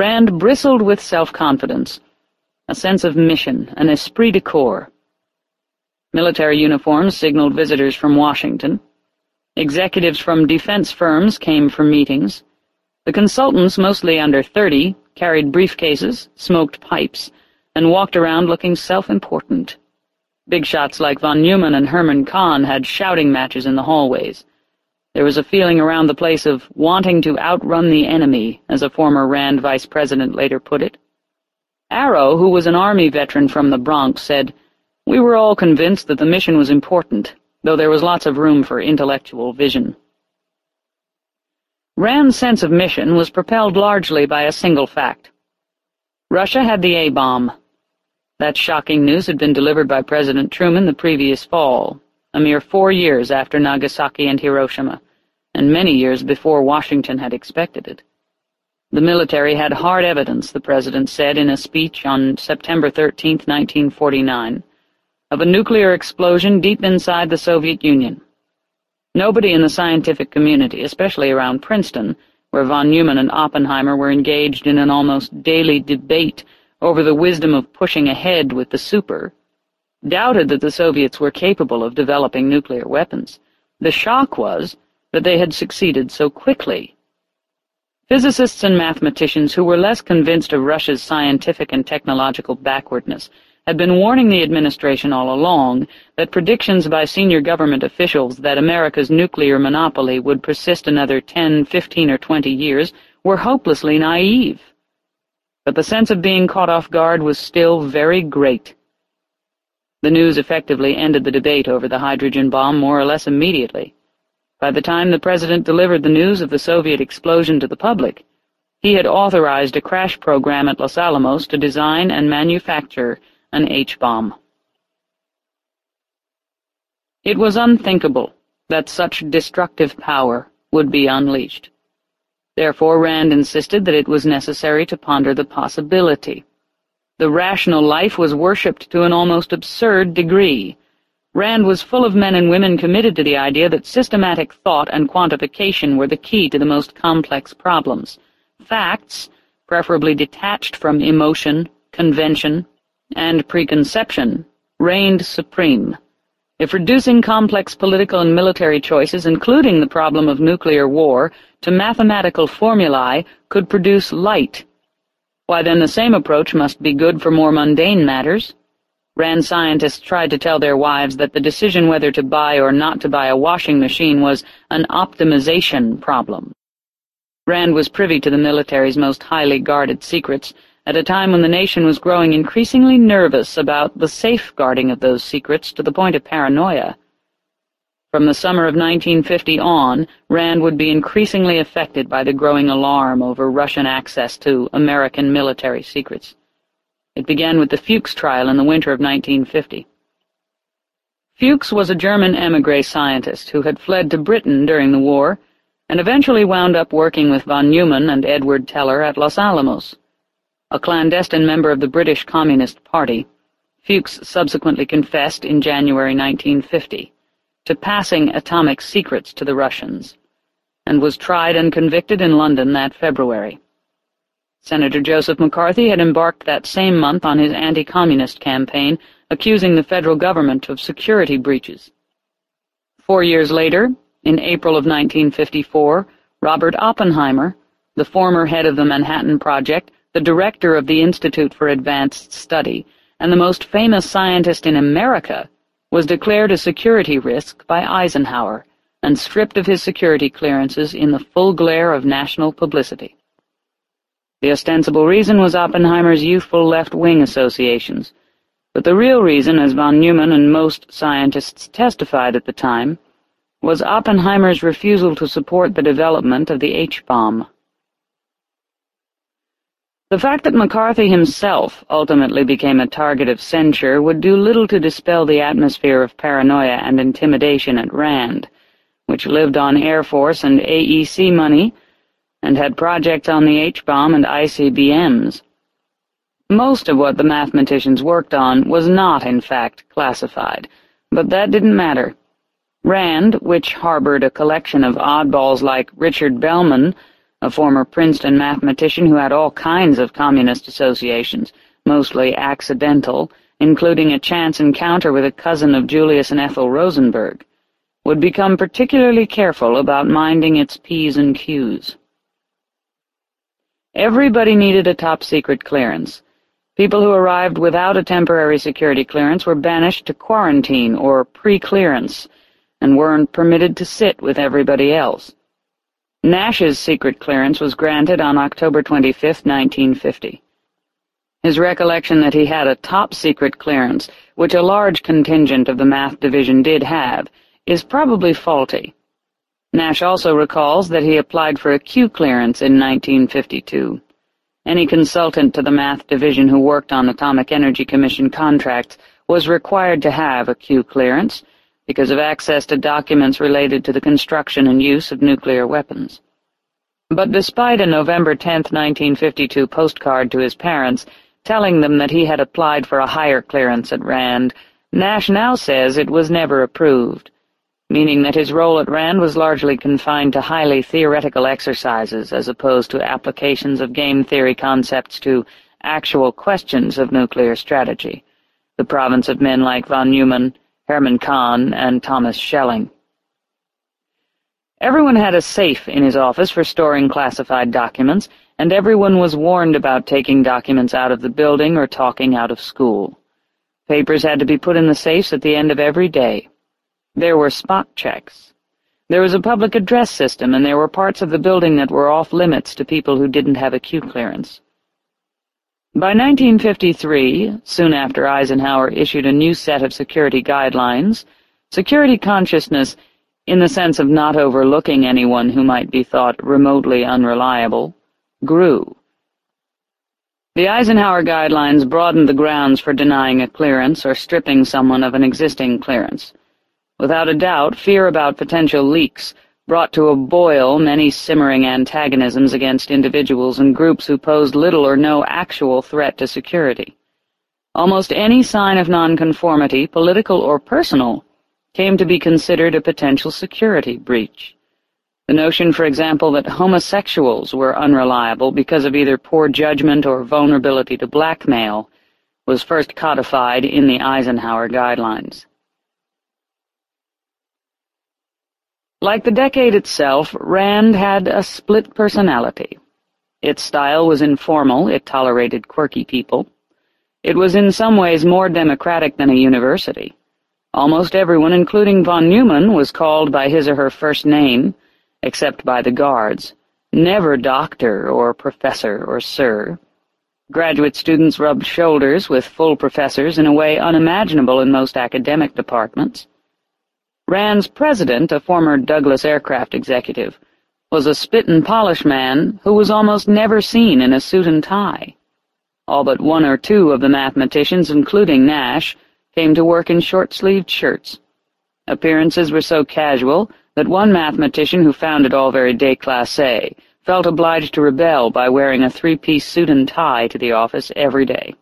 Rand bristled with self-confidence, a sense of mission, an esprit de corps. Military uniforms signaled visitors from Washington. Executives from defense firms came for meetings. The consultants, mostly under thirty, carried briefcases, smoked pipes, and walked around looking self-important. Big shots like von Neumann and Herman Kahn had shouting matches in the hallways. There was a feeling around the place of wanting to outrun the enemy, as a former RAND vice president later put it. Arrow, who was an Army veteran from the Bronx, said, we were all convinced that the mission was important, though there was lots of room for intellectual vision. Rand's sense of mission was propelled largely by a single fact. Russia had the A-bomb. That shocking news had been delivered by President Truman the previous fall, a mere four years after Nagasaki and Hiroshima, and many years before Washington had expected it. The military had hard evidence, the President said in a speech on September 13, 1949, of a nuclear explosion deep inside the Soviet Union. Nobody in the scientific community, especially around Princeton, where von Neumann and Oppenheimer were engaged in an almost daily debate over the wisdom of pushing ahead with the super, doubted that the Soviets were capable of developing nuclear weapons. The shock was that they had succeeded so quickly. Physicists and mathematicians who were less convinced of Russia's scientific and technological backwardness had been warning the administration all along that predictions by senior government officials that America's nuclear monopoly would persist another 10, 15, or 20 years were hopelessly naive. But the sense of being caught off guard was still very great. The news effectively ended the debate over the hydrogen bomb more or less immediately. By the time the President delivered the news of the Soviet explosion to the public, he had authorized a crash program at Los Alamos to design and manufacture an H-bomb. It was unthinkable that such destructive power would be unleashed. Therefore Rand insisted that it was necessary to ponder the possibility. The rational life was worshipped to an almost absurd degree. Rand was full of men and women committed to the idea that systematic thought and quantification were the key to the most complex problems. Facts, preferably detached from emotion, convention, and preconception reigned supreme. If reducing complex political and military choices, including the problem of nuclear war, to mathematical formulae could produce light, why then the same approach must be good for more mundane matters. Rand scientists tried to tell their wives that the decision whether to buy or not to buy a washing machine was an optimization problem. Rand was privy to the military's most highly guarded secrets, at a time when the nation was growing increasingly nervous about the safeguarding of those secrets to the point of paranoia. From the summer of 1950 on, Rand would be increasingly affected by the growing alarm over Russian access to American military secrets. It began with the Fuchs trial in the winter of 1950. Fuchs was a German emigre scientist who had fled to Britain during the war and eventually wound up working with von Neumann and Edward Teller at Los Alamos a clandestine member of the British Communist Party, Fuchs subsequently confessed in January 1950 to passing atomic secrets to the Russians, and was tried and convicted in London that February. Senator Joseph McCarthy had embarked that same month on his anti-communist campaign, accusing the federal government of security breaches. Four years later, in April of 1954, Robert Oppenheimer, the former head of the Manhattan Project, the director of the Institute for Advanced Study, and the most famous scientist in America, was declared a security risk by Eisenhower and stripped of his security clearances in the full glare of national publicity. The ostensible reason was Oppenheimer's youthful left-wing associations, but the real reason, as von Neumann and most scientists testified at the time, was Oppenheimer's refusal to support the development of the H-bomb. The fact that McCarthy himself ultimately became a target of censure would do little to dispel the atmosphere of paranoia and intimidation at Rand, which lived on Air Force and AEC money and had projects on the H-bomb and ICBMs. Most of what the mathematicians worked on was not, in fact, classified, but that didn't matter. Rand, which harbored a collection of oddballs like Richard Bellman, a former Princeton mathematician who had all kinds of communist associations, mostly accidental, including a chance encounter with a cousin of Julius and Ethel Rosenberg, would become particularly careful about minding its P's and Q's. Everybody needed a top-secret clearance. People who arrived without a temporary security clearance were banished to quarantine or pre-clearance, and weren't permitted to sit with everybody else. Nash's secret clearance was granted on October 25, 1950. His recollection that he had a top-secret clearance, which a large contingent of the math division did have, is probably faulty. Nash also recalls that he applied for a Q clearance in 1952. Any consultant to the math division who worked on Atomic Energy Commission contracts was required to have a Q clearance because of access to documents related to the construction and use of nuclear weapons. But despite a November 10, 1952 postcard to his parents telling them that he had applied for a higher clearance at RAND, Nash now says it was never approved meaning that his role at RAND was largely confined to highly theoretical exercises as opposed to applications of game theory concepts to actual questions of nuclear strategy, the province of men like von Neumann, Herman Kahn, and Thomas Schelling. Everyone had a safe in his office for storing classified documents, and everyone was warned about taking documents out of the building or talking out of school. Papers had to be put in the safes at the end of every day. There were spot checks. There was a public address system, and there were parts of the building that were off-limits to people who didn't have a Q clearance. By 1953, soon after Eisenhower issued a new set of security guidelines, security consciousness, in the sense of not overlooking anyone who might be thought remotely unreliable, grew. The Eisenhower guidelines broadened the grounds for denying a clearance or stripping someone of an existing clearance. Without a doubt, fear about potential leaks brought to a boil many simmering antagonisms against individuals and groups who posed little or no actual threat to security. Almost any sign of nonconformity, political or personal, came to be considered a potential security breach. The notion, for example, that homosexuals were unreliable because of either poor judgment or vulnerability to blackmail was first codified in the Eisenhower Guidelines. Like the decade itself, Rand had a split personality. Its style was informal, it tolerated quirky people. It was in some ways more democratic than a university. Almost everyone, including von Neumann, was called by his or her first name, except by the guards, never doctor or professor or sir. Graduate students rubbed shoulders with full professors in a way unimaginable in most academic departments. Rand's president, a former Douglas aircraft executive, was a spit-and-polish man who was almost never seen in a suit and tie. All but one or two of the mathematicians, including Nash, came to work in short-sleeved shirts. Appearances were so casual that one mathematician who found it all very déclassé felt obliged to rebel by wearing a three-piece suit and tie to the office every day.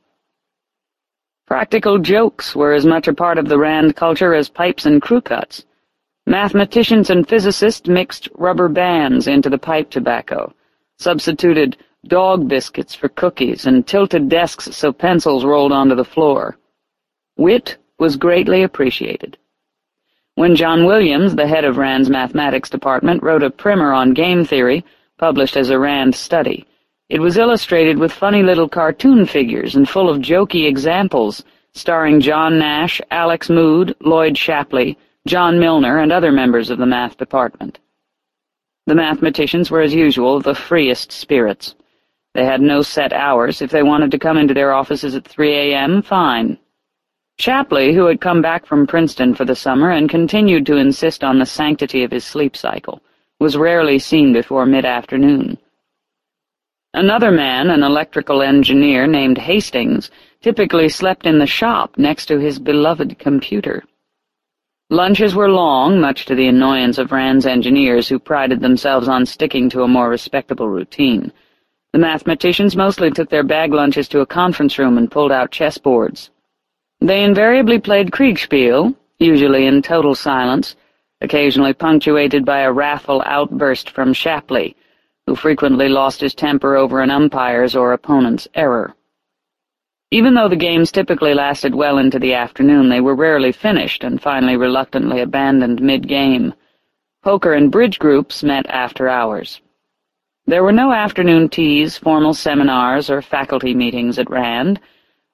Practical jokes were as much a part of the Rand culture as pipes and crew cuts. Mathematicians and physicists mixed rubber bands into the pipe tobacco, substituted dog biscuits for cookies, and tilted desks so pencils rolled onto the floor. Wit was greatly appreciated. When John Williams, the head of Rand's mathematics department, wrote a primer on game theory, published as a Rand study, it was illustrated with funny little cartoon figures and full of jokey examples, starring John Nash, Alex Mood, Lloyd Shapley, John Milnor, and other members of the math department. The mathematicians were, as usual, the freest spirits. They had no set hours. If they wanted to come into their offices at 3 a.m., fine. Shapley, who had come back from Princeton for the summer and continued to insist on the sanctity of his sleep cycle, was rarely seen before mid-afternoon. Another man, an electrical engineer named Hastings, typically slept in the shop next to his beloved computer. Lunches were long, much to the annoyance of Rand's engineers, who prided themselves on sticking to a more respectable routine. The mathematicians mostly took their bag lunches to a conference room and pulled out chessboards. They invariably played Kriegspiel, usually in total silence, occasionally punctuated by a wrathful outburst from Shapley, who frequently lost his temper over an umpire's or opponent's error. Even though the games typically lasted well into the afternoon, they were rarely finished and finally reluctantly abandoned mid-game. Poker and bridge groups met after hours. There were no afternoon teas, formal seminars, or faculty meetings at RAND.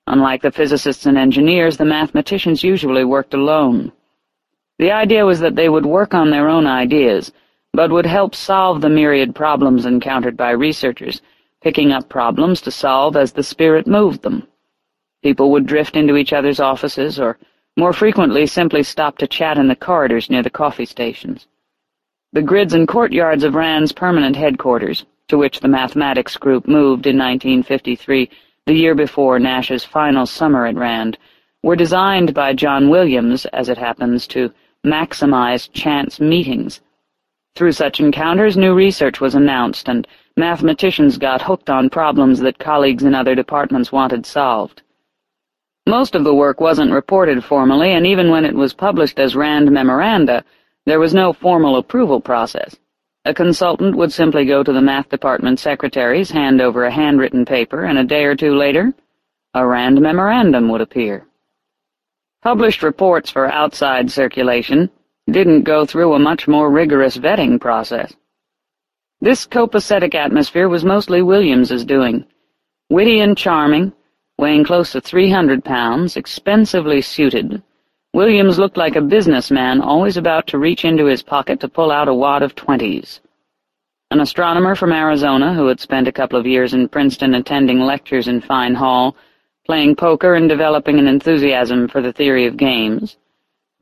Unlike the physicists and engineers, the mathematicians usually worked alone. The idea was that they would work on their own ideas, but would help solve the myriad problems encountered by researchers, picking up problems to solve as the spirit moved them. People would drift into each other's offices, or more frequently simply stop to chat in the corridors near the coffee stations. The grids and courtyards of RAND's permanent headquarters, to which the mathematics group moved in 1953, the year before Nash's final summer at RAND, were designed by John Williams, as it happens, to maximize chance meetings. Through such encounters, new research was announced, and mathematicians got hooked on problems that colleagues in other departments wanted solved. Most of the work wasn't reported formally, and even when it was published as RAND memoranda, there was no formal approval process. A consultant would simply go to the math department secretaries, hand over a handwritten paper, and a day or two later, a RAND memorandum would appear. Published reports for outside circulation didn't go through a much more rigorous vetting process. This copacetic atmosphere was mostly Williams's doing. Witty and charming, weighing close to three hundred pounds, expensively suited, Williams looked like a businessman always about to reach into his pocket to pull out a wad of twenties. An astronomer from Arizona who had spent a couple of years in Princeton attending lectures in Fine Hall, playing poker and developing an enthusiasm for the theory of games,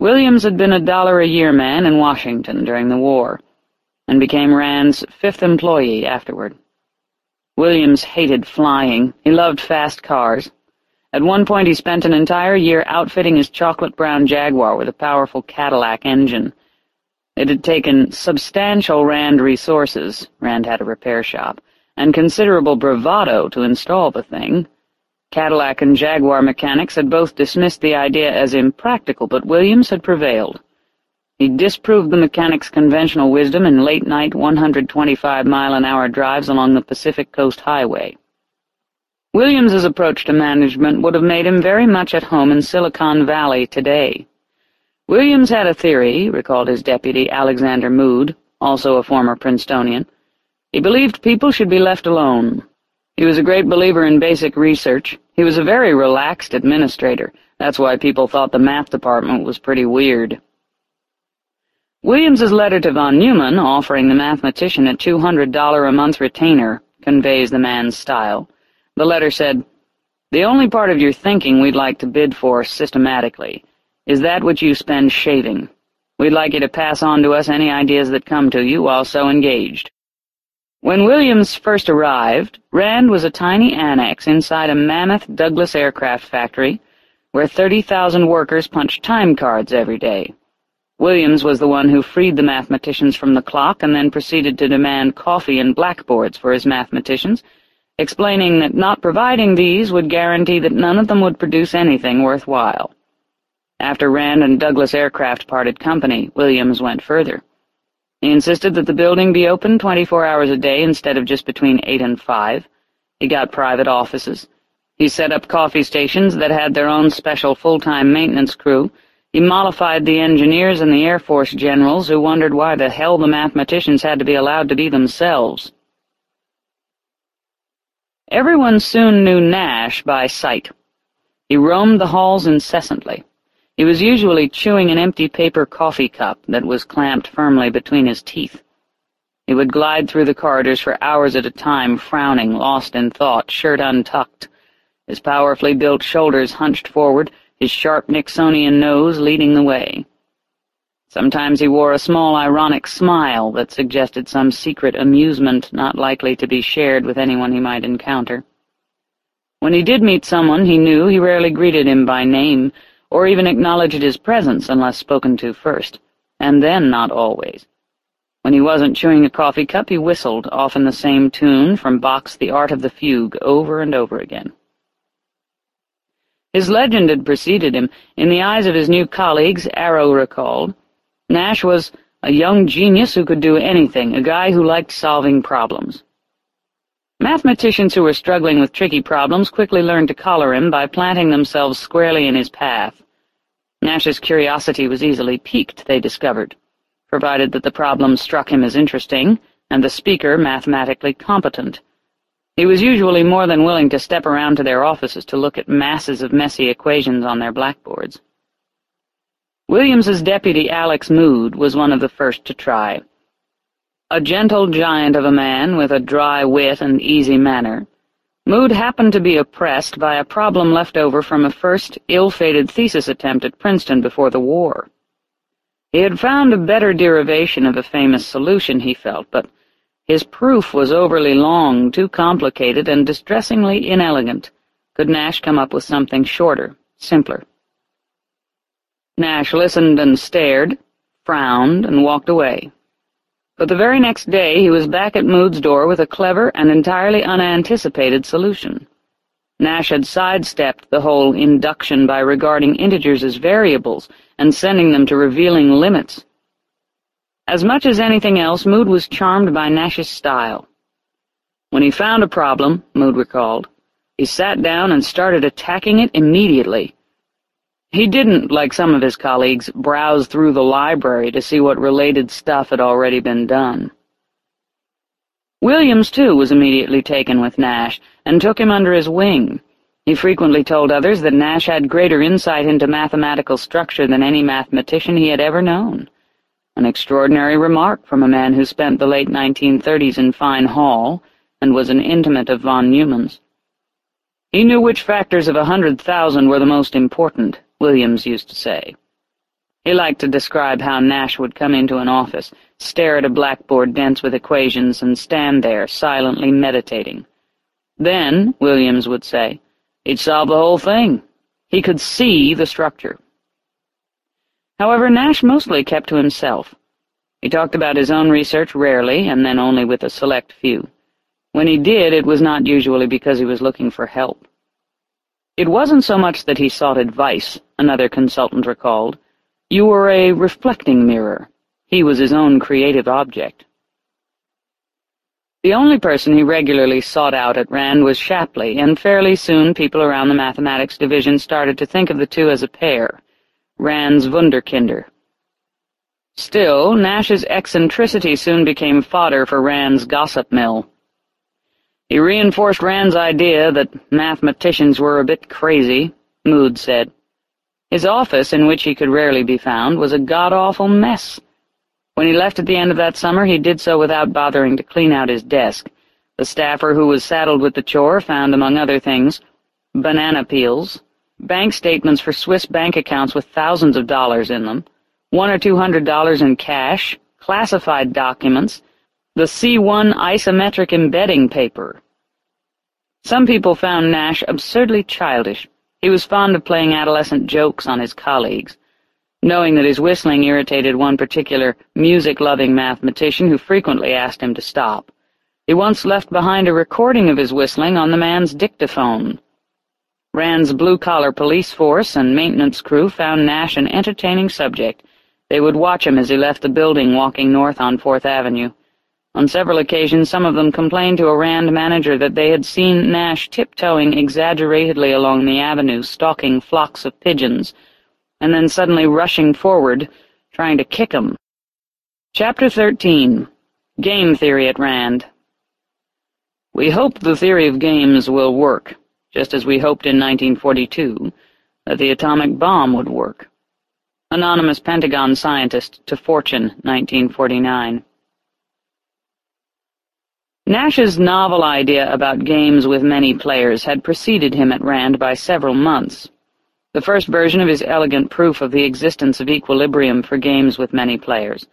Williams had been a dollar-a-year man in Washington during the war, and became Rand's fifth employee afterward. Williams hated flying. He loved fast cars. At one point he spent an entire year outfitting his chocolate-brown Jaguar with a powerful Cadillac engine. It had taken substantial Rand resources, Rand had a repair shop, and considerable bravado to install the thing. Cadillac and Jaguar mechanics had both dismissed the idea as impractical, but Williams had prevailed. He disproved the mechanics' conventional wisdom in late-night 125-mile-an-hour drives along the Pacific Coast Highway. Williams's approach to management would have made him very much at home in Silicon Valley today. Williams had a theory, recalled his deputy, Alexander Mood, also a former Princetonian. He believed people should be left alone. He was a great believer in basic research. He was a very relaxed administrator. That's why people thought the math department was pretty weird. Williams's letter to von Neumann, offering the mathematician a $200 a month retainer, conveys the man's style. The letter said, The only part of your thinking we'd like to bid for systematically is that which you spend shaving. We'd like you to pass on to us any ideas that come to you while so engaged. When Williams first arrived, Rand was a tiny annex inside a mammoth Douglas aircraft factory where 30,000 workers punched time cards every day. Williams was the one who freed the mathematicians from the clock and then proceeded to demand coffee and blackboards for his mathematicians, explaining that not providing these would guarantee that none of them would produce anything worthwhile. After Rand and Douglas Aircraft parted company, Williams went further. He insisted that the building be open 24 hours a day instead of just between 8 and 5. He got private offices. He set up coffee stations that had their own special full-time maintenance crew. He mollified the engineers and the Air Force generals who wondered why the hell the mathematicians had to be allowed to be themselves. Everyone soon knew Nash by sight. He roamed the halls incessantly. He was usually chewing an empty paper coffee cup that was clamped firmly between his teeth. He would glide through the corridors for hours at a time, frowning, lost in thought, shirt untucked, his powerfully built shoulders hunched forward, his sharp Nixonian nose leading the way. Sometimes he wore a small ironic smile that suggested some secret amusement not likely to be shared with anyone he might encounter. When he did meet someone he knew, he rarely greeted him by name, or even acknowledged his presence unless spoken to first, and then not always. When he wasn't chewing a coffee cup, he whistled, often the same tune from Bach's The Art of the Fugue, over and over again. His legend had preceded him. In the eyes of his new colleagues, Arrow recalled, Nash was A young genius who could do anything, a guy who liked solving problems. Mathematicians who were struggling with tricky problems quickly learned to collar him by planting themselves squarely in his path. Nash's curiosity was easily piqued, they discovered, provided that the problem struck him as interesting and the speaker mathematically competent. He was usually more than willing to step around to their offices to look at masses of messy equations on their blackboards. Williams's deputy Alex Mood was one of the first to try. A gentle giant of a man with a dry wit and easy manner, Mood happened to be oppressed by a problem left over from a first, ill-fated thesis attempt at Princeton before the war. He had found a better derivation of a famous solution, he felt, but his proof was overly long, too complicated, and distressingly inelegant. Could Nash come up with something shorter, simpler? Nash listened and stared, frowned, and walked away. But the very next day he was back at Mood's door with a clever and entirely unanticipated solution. Nash had sidestepped the whole induction by regarding integers as variables and sending them to revealing limits. As much as anything else, Mood was charmed by Nash's style. When he found a problem, Mood recalled, he sat down and started attacking it immediately, he didn't, like some of his colleagues, browse through the library to see what related stuff had already been done. Williams, too, was immediately taken with Nash, and took him under his wing. He frequently told others that Nash had greater insight into mathematical structure than any mathematician he had ever known. An extraordinary remark from a man who spent the late 1930s in Fine Hall and was an intimate of von Neumann's. He knew which factors of a hundred thousand were the most important, Williams used to say. He liked to describe how Nash would come into an office, stare at a blackboard dense with equations, and stand there, silently meditating. Then, Williams would say, he'd solve the whole thing. He could see the structure. However, Nash mostly kept to himself. He talked about his own research rarely, and then only with a select few. When he did, it was not usually because he was looking for help. It wasn't so much that he sought advice, another consultant recalled. You were a reflecting mirror. He was his own creative object. The only person he regularly sought out at Rand was Shapley, and fairly soon people around the mathematics division started to think of the two as a pair, Rand's Wunderkinder. Still, Nash's eccentricity soon became fodder for Rand's gossip mill. He reinforced Rand's idea that mathematicians were a bit crazy, Mood said. His office, in which he could rarely be found, was a god-awful mess. When he left at the end of that summer, he did so without bothering to clean out his desk. The staffer who was saddled with the chore found, among other things, banana peels, bank statements for Swiss bank accounts with thousands of dollars in them, one or two hundred dollars in cash, classified documents, the C1 isometric embedding paper. Some people found Nash absurdly childish. He was fond of playing adolescent jokes on his colleagues. Knowing that his whistling irritated one particular music-loving mathematician who frequently asked him to stop, he once left behind a recording of his whistling on the man's dictaphone. Rand's blue-collar police force and maintenance crew found Nash an entertaining subject. They would watch him as he left the building walking north on Fourth Avenue. On several occasions some of them complained to a Rand manager that they had seen Nash tiptoeing exaggeratedly along the avenue, stalking flocks of pigeons, and then suddenly rushing forward, trying to kick 'em. Chapter 13 Game Theory at Rand We hope the theory of games will work, just as we hoped in 1942 that the atomic bomb would work. Anonymous Pentagon Scientist to Fortune, 1949 Nash's novel idea about games with many players had preceded him at Rand by several months. The first version of his elegant proof of the existence of equilibrium for games with many players,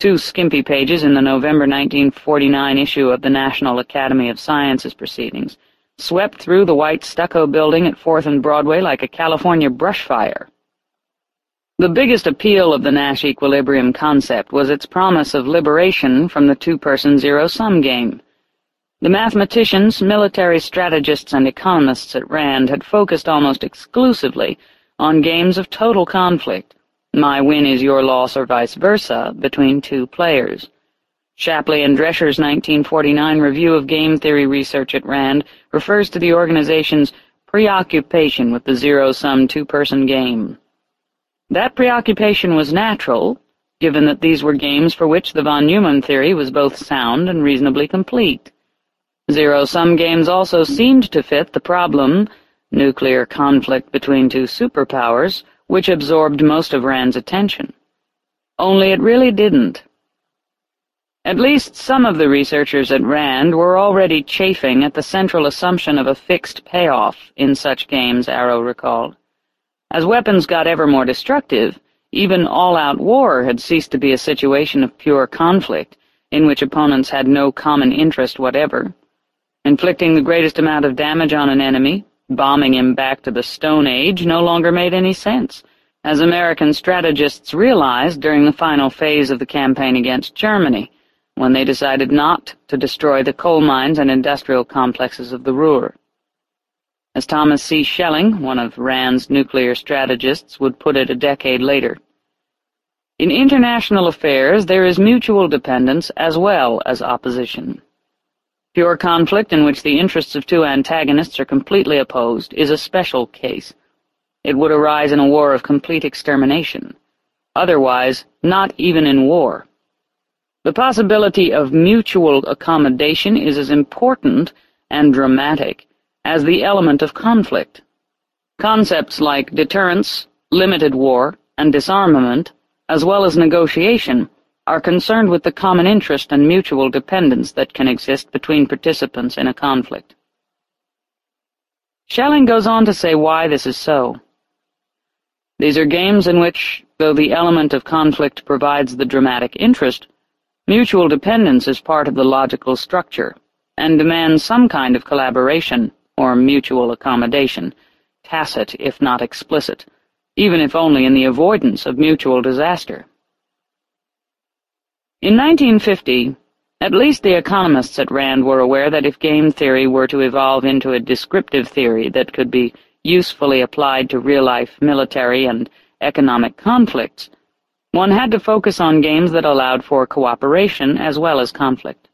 two skimpy pages in the November 1949 issue of the National Academy of Sciences proceedings, swept through the white stucco building at Fourth and Broadway like a California brush fire. The biggest appeal of the Nash equilibrium concept was its promise of liberation from the two-person zero-sum game, the mathematicians, military strategists, and economists at RAND had focused almost exclusively on games of total conflict, my win is your loss or vice versa, between two players. Shapley and Dresher's 1949 review of game theory research at RAND refers to the organization's preoccupation with the zero-sum two-person game. That preoccupation was natural, given that these were games for which the von Neumann theory was both sound and reasonably complete. Zero-sum games also seemed to fit the problem, nuclear conflict between two superpowers, which absorbed most of Rand's attention. Only it really didn't. At least some of the researchers at RAND were already chafing at the central assumption of a fixed payoff in such games, Arrow recalled. As weapons got ever more destructive, even all-out war had ceased to be a situation of pure conflict, in which opponents had no common interest whatever. Inflicting the greatest amount of damage on an enemy, bombing him back to the Stone Age, no longer made any sense, as American strategists realized during the final phase of the campaign against Germany, when they decided not to destroy the coal mines and industrial complexes of the Ruhr. As Thomas C. Schelling, one of Rand's nuclear strategists, would put it a decade later. In international affairs, there is mutual dependence as well as opposition. Pure conflict in which the interests of two antagonists are completely opposed is a special case. It would arise in a war of complete extermination. Otherwise, not even in war. The possibility of mutual accommodation is as important and dramatic as the element of conflict. Concepts like deterrence, limited war, and disarmament, as well as negotiation, are concerned with the common interest and mutual dependence that can exist between participants in a conflict. Schelling goes on to say why this is so. These are games in which, though the element of conflict provides the dramatic interest, mutual dependence is part of the logical structure, and demands some kind of collaboration, or mutual accommodation, tacit if not explicit, even if only in the avoidance of mutual disaster. In 1950, at least the economists at RAND were aware that if game theory were to evolve into a descriptive theory that could be usefully applied to real-life military and economic conflicts, one had to focus on games that allowed for cooperation as well as conflict.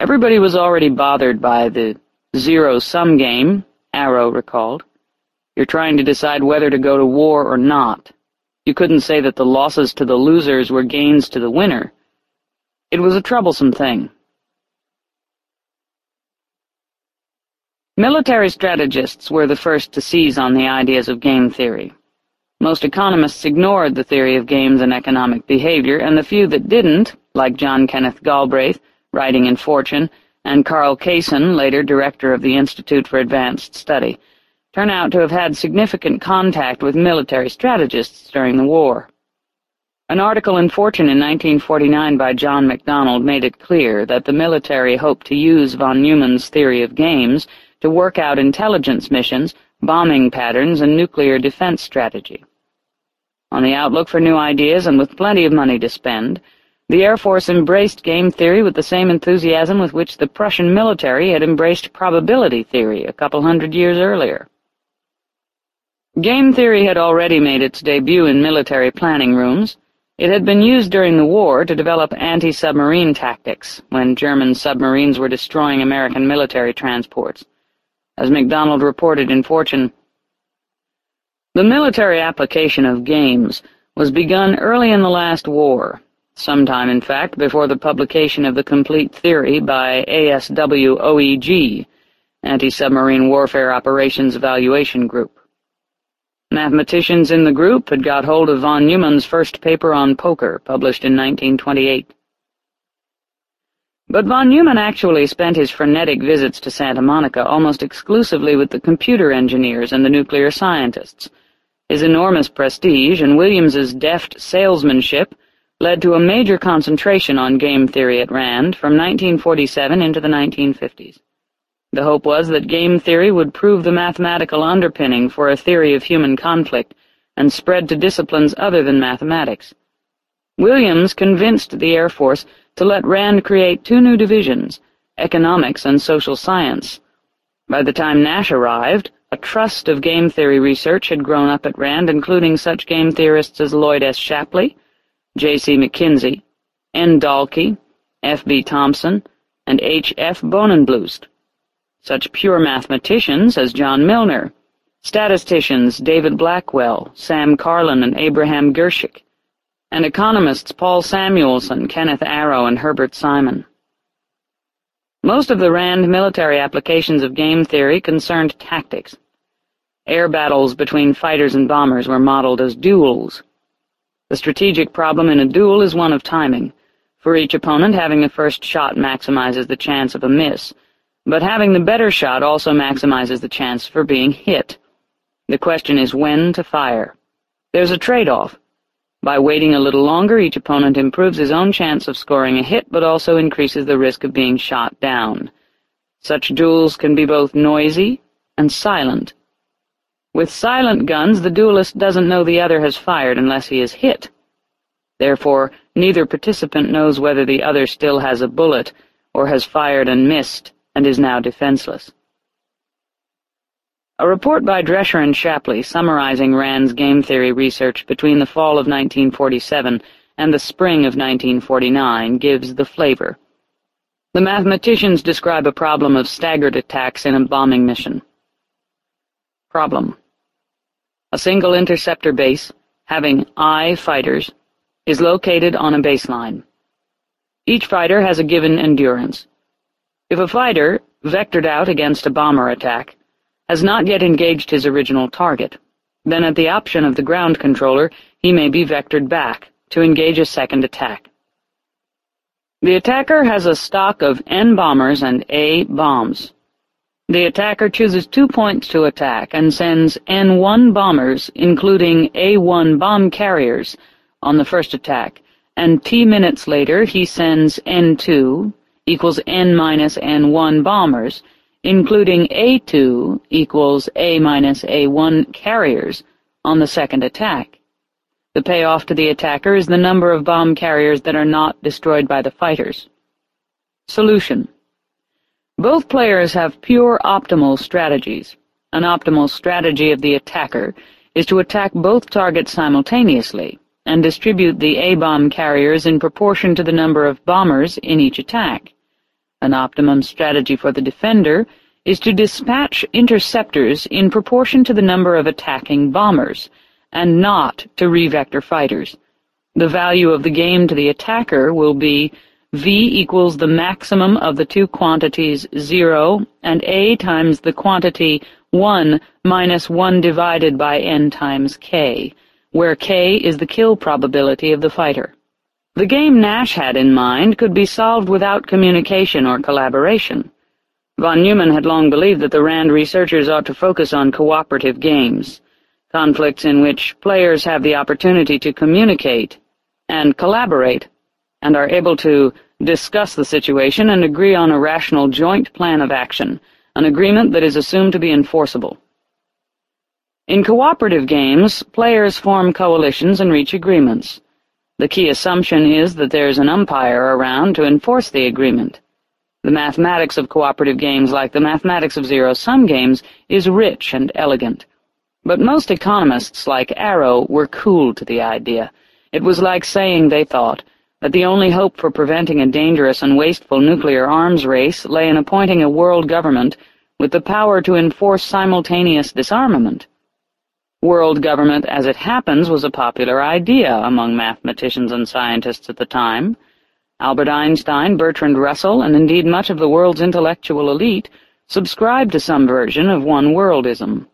Everybody was already bothered by the zero-sum game, Arrow recalled. You're trying to decide whether to go to war or not. You couldn't say that the losses to the losers were gains to the winner. It was a troublesome thing. Military strategists were the first to seize on the ideas of game theory. Most economists ignored the theory of games and economic behavior, and the few that didn't, like John Kenneth Galbraith, writing in Fortune, and Carl Kaysen, later director of the Institute for Advanced Study, turn out to have had significant contact with military strategists during the war. An article in Fortune in 1949 by John MacDonald made it clear that the military hoped to use von Neumann's theory of games to work out intelligence missions, bombing patterns, and nuclear defense strategy. On the outlook for new ideas and with plenty of money to spend, the Air Force embraced game theory with the same enthusiasm with which the Prussian military had embraced probability theory a couple hundred years earlier. Game theory had already made its debut in military planning rooms. It had been used during the war to develop anti-submarine tactics, when German submarines were destroying American military transports. As MacDonald reported in Fortune, the military application of games was begun early in the last war, sometime, in fact, before the publication of the complete theory by ASW OEG, Anti-Submarine Warfare Operations Evaluation Group. Mathematicians in the group had got hold of von Neumann's first paper on poker, published in 1928. But von Neumann actually spent his frenetic visits to Santa Monica almost exclusively with the computer engineers and the nuclear scientists. His enormous prestige and Williams's deft salesmanship led to a major concentration on game theory at RAND from 1947 into the 1950s. The hope was that game theory would prove the mathematical underpinning for a theory of human conflict and spread to disciplines other than mathematics. Williams convinced the Air Force to let RAND create two new divisions, economics and social science. By the time Nash arrived, a trust of game theory research had grown up at RAND, including such game theorists as Lloyd S. Shapley, J.C. McKinsey, N. Dalkey, F. B. Thompson, and H. F. Bohnenblust. Such pure mathematicians as John Milnor, statisticians David Blackwell, Sam Karlin, and Abraham Girshick, and economists Paul Samuelson, Kenneth Arrow, and Herbert Simon. Most of the RAND military applications of game theory concerned tactics. Air battles between fighters and bombers were modeled as duels. The strategic problem in a duel is one of timing, for each opponent having the first shot maximizes the chance of a miss, but having the better shot also maximizes the chance for being hit. The question is when to fire. There's a trade-off. By waiting a little longer, each opponent improves his own chance of scoring a hit, but also increases the risk of being shot down. Such duels can be both noisy and silent. With silent guns, the duelist doesn't know the other has fired unless he is hit. Therefore, neither participant knows whether the other still has a bullet, or has fired and missed, and is now defenseless. A report by Dresher and Shapley summarizing Rand's game theory research between the fall of 1947 and the spring of 1949 gives the flavor. The mathematicians describe a problem of staggered attacks in a bombing mission. Problem. A single interceptor base, having I fighters, is located on a baseline. Each fighter has a given endurance. If a fighter, vectored out against a bomber attack, has not yet engaged his original target. Then at the option of the ground controller, he may be vectored back to engage a second attack. The attacker has a stock of N bombers and A bombs. The attacker chooses two points to attack and sends N-1 bombers, including A-1 bomb carriers, on the first attack, and T minutes later he sends N2 equals N minus N1 bombers, including A2 equals A minus A1 carriers on the second attack. The payoff to the attacker is the number of bomb carriers that are not destroyed by the fighters. Solution. Both players have pure optimal strategies. An optimal strategy of the attacker is to attack both targets simultaneously and distribute the A-bomb carriers in proportion to the number of bombers in each attack. An optimum strategy for the defender is to dispatch interceptors in proportion to the number of attacking bombers, and not to re-vector fighters. The value of the game to the attacker will be V equals the maximum of the two quantities 0 and A times the quantity 1 minus 1 divided by N times K, where K is the kill probability of the fighter. The game Nash had in mind could be solved without communication or collaboration. Von Neumann had long believed that the RAND researchers ought to focus on cooperative games, conflicts in which players have the opportunity to communicate and collaborate, and are able to discuss the situation and agree on a rational joint plan of action, an agreement that is assumed to be enforceable. In cooperative games, players form coalitions and reach agreements. The key assumption is that there is an umpire around to enforce the agreement. The mathematics of cooperative games, like the mathematics of zero-sum games, is rich and elegant. But most economists, like Arrow, were cool to the idea. It was like saying, they thought, that the only hope for preventing a dangerous and wasteful nuclear arms race lay in appointing a world government with the power to enforce simultaneous disarmament. World government, as it happens, was a popular idea among mathematicians and scientists at the time, Albert Einstein, Bertrand Russell, and indeed much of the world's intellectual elite subscribed to some version of one-worldism.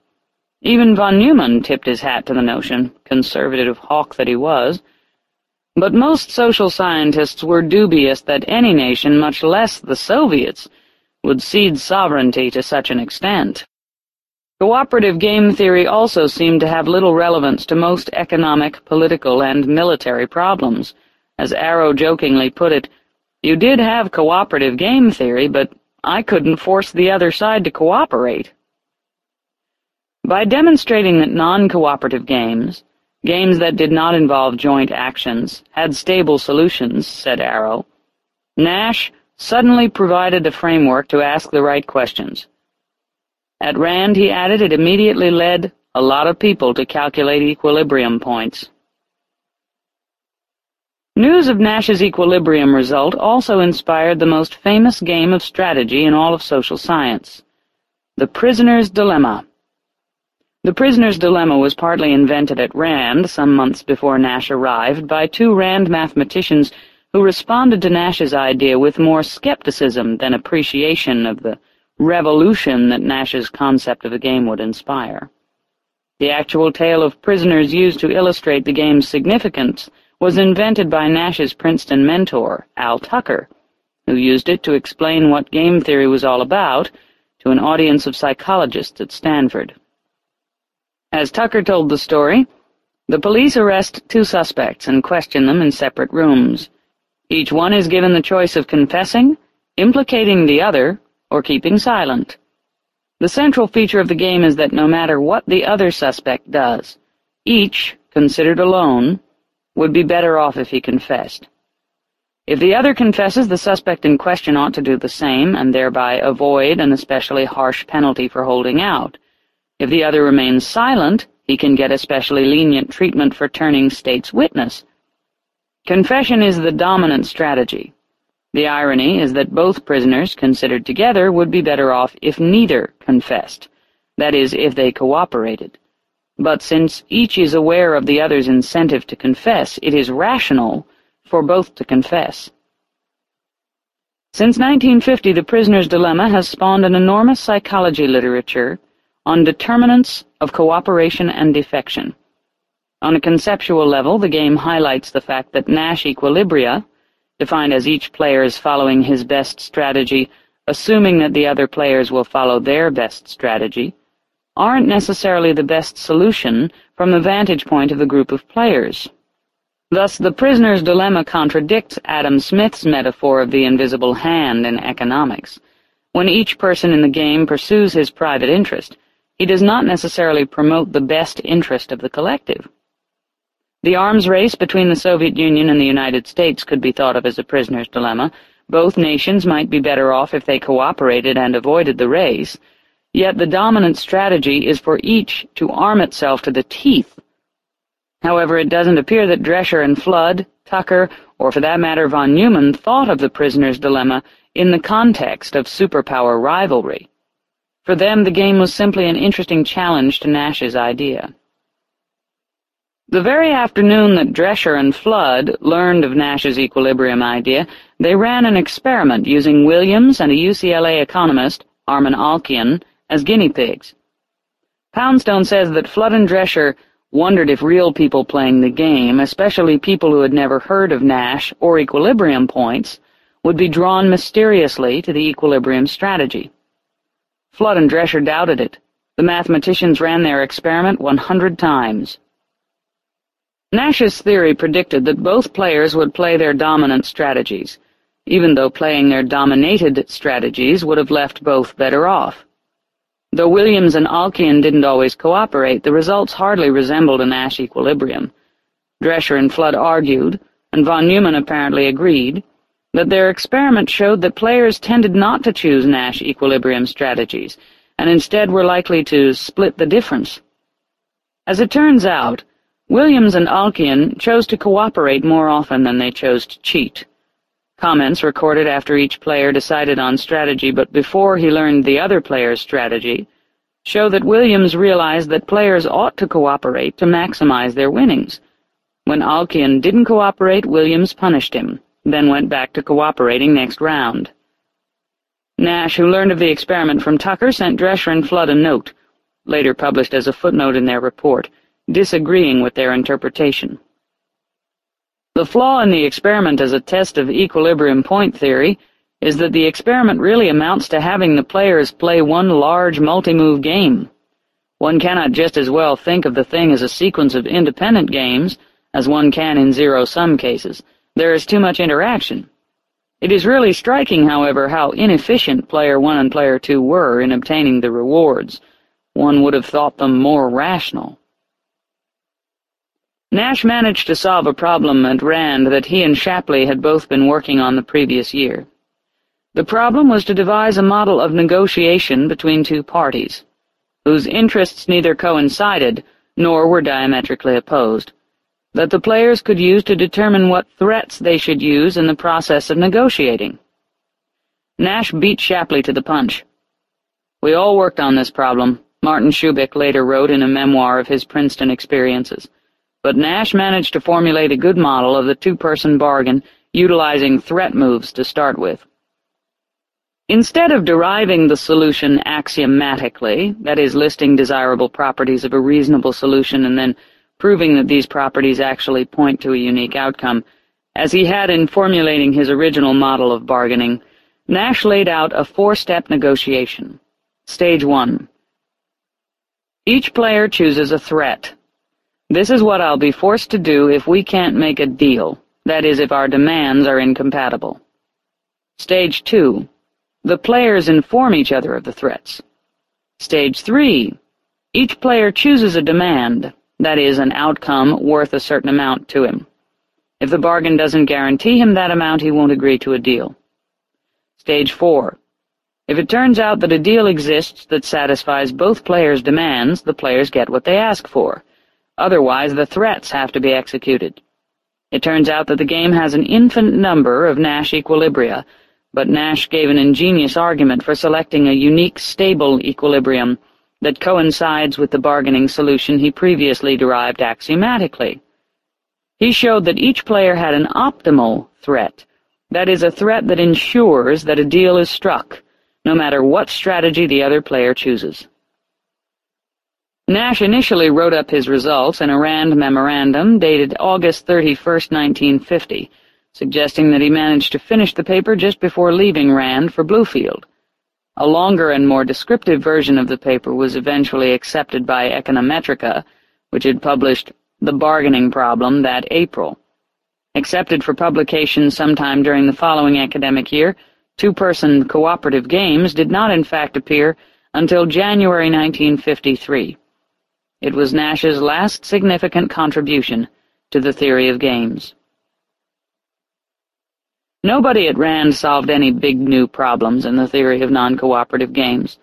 Even von Neumann tipped his hat to the notion, conservative hawk that he was. But most social scientists were dubious that any nation, much less the Soviets, would cede sovereignty to such an extent. Cooperative game theory also seemed to have little relevance to most economic, political, and military problems. As Arrow jokingly put it, you did have cooperative game theory, but I couldn't force the other side to cooperate. By demonstrating that non-cooperative games, games that did not involve joint actions, had stable solutions, said Arrow, Nash suddenly provided a framework to ask the right questions. At Rand, he added, it immediately led a lot of people to calculate equilibrium points. News of Nash's equilibrium result also inspired the most famous game of strategy in all of social science, the prisoner's dilemma. The prisoner's dilemma was partly invented at Rand some months before Nash arrived by two Rand mathematicians who responded to Nash's idea with more skepticism than appreciation of the revolution that Nash's concept of the game would inspire. The actual tale of prisoners used to illustrate the game's significance was invented by Nash's Princeton mentor, Al Tucker, who used it to explain what game theory was all about to an audience of psychologists at Stanford. As Tucker told the story, the police arrest two suspects and question them in separate rooms. Each one is given the choice of confessing, implicating the other, or keeping silent. The central feature of the game is that no matter what the other suspect does, each, considered alone, would be better off if he confessed. If the other confesses, the suspect in question ought to do the same, and thereby avoid an especially harsh penalty for holding out. If the other remains silent, he can get especially lenient treatment for turning state's witness, Confession is the dominant strategy. The irony is that both prisoners, considered together, would be better off if neither confessed, that is, if they cooperated. But since each is aware of the other's incentive to confess, it is rational for both to confess. Since 1950, the prisoner's dilemma has spawned an enormous psychology literature on determinants of cooperation and defection. On a conceptual level, the game highlights the fact that Nash equilibria, defined as each player is following his best strategy, assuming that the other players will follow their best strategy, aren't necessarily the best solution from the vantage point of the group of players. Thus, the prisoner's dilemma contradicts Adam Smith's metaphor of the invisible hand in economics. When each person in the game pursues his private interest, he does not necessarily promote the best interest of the collective. The arms race between the Soviet Union and the United States could be thought of as a prisoner's dilemma. Both nations might be better off if they cooperated and avoided the race, yet the dominant strategy is for each to arm itself to the teeth. However, it doesn't appear that Dresher and Flood, Tucker, or for that matter von Neumann thought of the prisoner's dilemma in the context of superpower rivalry. For them, the game was simply an interesting challenge to Nash's idea. The very afternoon that Dresher and Flood learned of Nash's equilibrium idea, they ran an experiment using Williams and a UCLA economist, Armen Alchian, as guinea pigs. Poundstone says that Flood and Dresher wondered if real people playing the game, especially people who had never heard of Nash or equilibrium points, would be drawn mysteriously to the equilibrium strategy. Flood and Dresher doubted it. The mathematicians ran their experiment 100 times. Nash's theory predicted that both players would play their dominant strategies, even though playing their dominated strategies would have left both better off. Though Williams and Alchian didn't always cooperate, the results hardly resembled a Nash equilibrium. Dresher and Flood argued, and von Neumann apparently agreed, that their experiment showed that players tended not to choose Nash equilibrium strategies, and instead were likely to split the difference. As it turns out, Williams and Alchian chose to cooperate more often than they chose to cheat. Comments recorded after each player decided on strategy but before he learned the other player's strategy show that Williams realized that players ought to cooperate to maximize their winnings. When Alchian didn't cooperate, Williams punished him, then went back to cooperating next round. Nash, who learned of the experiment from Tucker, sent Dresher and Flood a note, later published as a footnote in their report, disagreeing with their interpretation. The flaw in the experiment as a test of equilibrium point theory is that the experiment really amounts to having the players play one large multi-move game. One cannot just as well think of the thing as a sequence of independent games as one can in zero-sum cases. There is too much interaction. It is really striking, however, how inefficient Player 1 and Player 2 were in obtaining the rewards. One would have thought them more rational. Nash managed to solve a problem at Rand that he and Shapley had both been working on the previous year. The problem was to devise a model of negotiation between two parties, whose interests neither coincided nor were diametrically opposed, that the players could use to determine what threats they should use in the process of negotiating. Nash beat Shapley to the punch. We all worked on this problem, Martin Shubik later wrote in a memoir of his Princeton experiences, but Nash managed to formulate a good model of the two-person bargain utilizing threat moves to start with. Instead of deriving the solution axiomatically, that is, listing desirable properties of a reasonable solution and then proving that these properties actually point to a unique outcome, as he had in formulating his original model of bargaining, Nash laid out a four-step negotiation. Stage 1. Each player chooses a threat. This is what I'll be forced to do if we can't make a deal, that is, if our demands are incompatible. Stage 2. The players inform each other of the threats. Stage 3. Each player chooses a demand, that is, an outcome worth a certain amount to him. If the bargain doesn't guarantee him that amount, he won't agree to a deal. Stage 4. If it turns out that a deal exists that satisfies both players' demands, the players get what they ask for. Otherwise, the threats have to be executed. It turns out that the game has an infinite number of Nash equilibria, but Nash gave an ingenious argument for selecting a unique stable equilibrium that coincides with the bargaining solution he previously derived axiomatically. He showed that each player had an optimal threat, that is, a threat that ensures that a deal is struck, no matter what strategy the other player chooses. Nash initially wrote up his results in a RAND memorandum dated August 31, 1950, suggesting that he managed to finish the paper just before leaving RAND for Bluefield. A longer and more descriptive version of the paper was eventually accepted by Econometrica, which had published The Bargaining Problem that April. Accepted for publication sometime during the following academic year, two-person cooperative games did not in fact appear until January 1953. It was Nash's last significant contribution to the theory of games. Nobody at RAND solved any big new problems in the theory of non-cooperative games.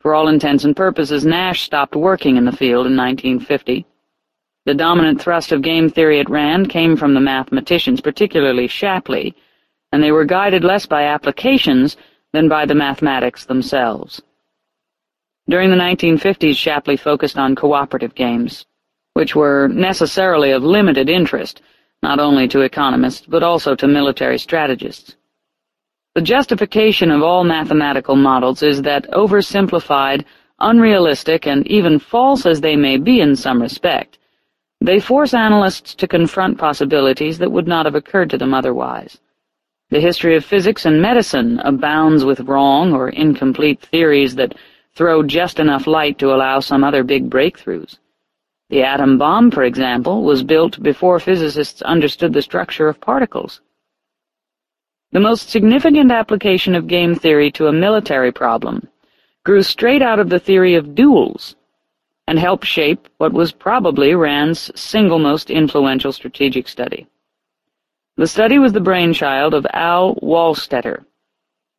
For all intents and purposes, Nash stopped working in the field in 1950. The dominant thrust of game theory at RAND came from the mathematicians, particularly Shapley, and they were guided less by applications than by the mathematics themselves. During the 1950s, Shapley focused on cooperative games, which were necessarily of limited interest, not only to economists, but also to military strategists. The justification of all mathematical models is that oversimplified, unrealistic, and even false as they may be in some respect, they force analysts to confront possibilities that would not have occurred to them otherwise. The history of physics and medicine abounds with wrong or incomplete theories that throw just enough light to allow some other big breakthroughs. The atom bomb, for example, was built before physicists understood the structure of particles. The most significant application of game theory to a military problem grew straight out of the theory of duels and helped shape what was probably Rand's single most influential strategic study. The study was the brainchild of Al Wohlstetter,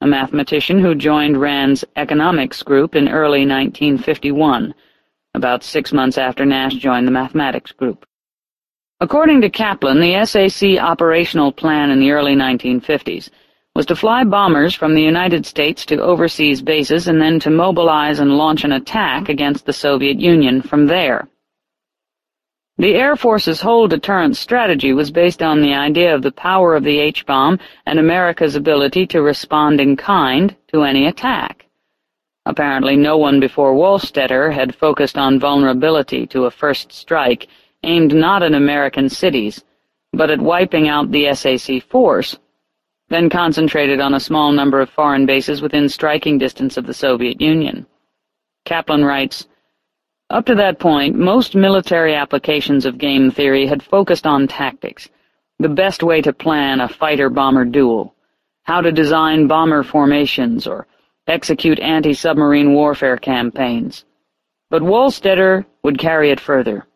a mathematician who joined Rand's economics group in early 1951, about six months after Nash joined the mathematics group. According to Kaplan, the SAC operational plan in the early 1950s was to fly bombers from the United States to overseas bases and then to mobilize and launch an attack against the Soviet Union from there. The Air Force's whole deterrence strategy was based on the idea of the power of the H-bomb and America's ability to respond in kind to any attack. Apparently no one before Wohlstetter had focused on vulnerability to a first strike aimed not at American cities, but at wiping out the SAC force, then concentrated on a small number of foreign bases within striking distance of the Soviet Union. Kaplan writes, Up to that point, most military applications of game theory had focused on tactics, the best way to plan a fighter-bomber duel, how to design bomber formations, or execute anti-submarine warfare campaigns. But Wohlstetter would carry it further.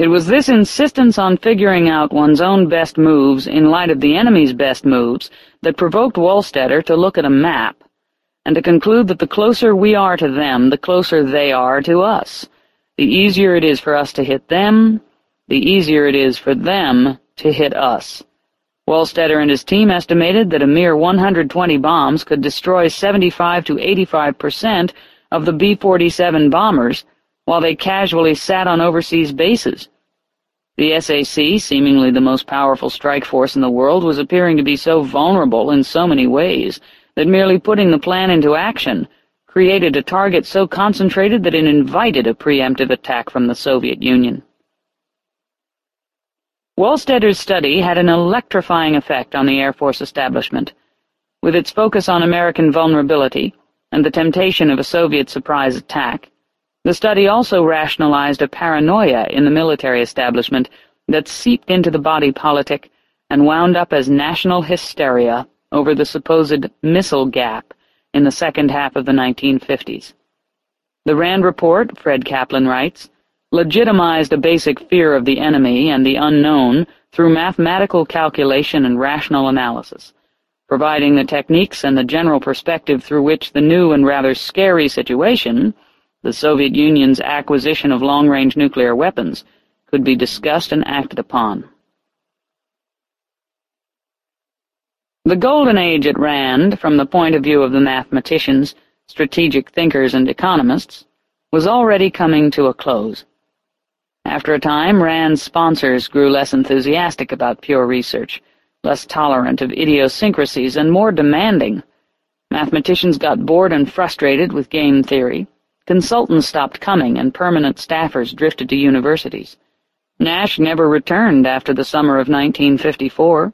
It was this insistence on figuring out one's own best moves in light of the enemy's best moves that provoked Wohlstetter to look at a map, and to conclude that the closer we are to them, the closer they are to us. The easier it is for us to hit them, the easier it is for them to hit us. Wohlstetter and his team estimated that a mere 120 bombs could destroy 75 to 85 percent of the B-47 bombers while they casually sat on overseas bases. The SAC, seemingly the most powerful strike force in the world, was appearing to be so vulnerable in so many ways that merely putting the plan into action created a target so concentrated that it invited a preemptive attack from the Soviet Union. Wohlstetter's study had an electrifying effect on the Air Force establishment. With its focus on American vulnerability and the temptation of a Soviet surprise attack, the study also rationalized a paranoia in the military establishment that seeped into the body politic and wound up as national hysteria over the supposed missile gap in the second half of the 1950s. The Rand report, Fred Kaplan writes, legitimized a basic fear of the enemy and the unknown through mathematical calculation and rational analysis, providing the techniques and the general perspective through which the new and rather scary situation the Soviet Union's acquisition of long-range nuclear weapons could be discussed and acted upon. The Golden Age at Rand, from the point of view of the mathematicians, strategic thinkers, and economists, was already coming to a close. After a time, Rand's sponsors grew less enthusiastic about pure research, less tolerant of idiosyncrasies, and more demanding. Mathematicians got bored and frustrated with game theory, Consultants stopped coming, and permanent staffers drifted to universities. Nash never returned after the summer of 1954.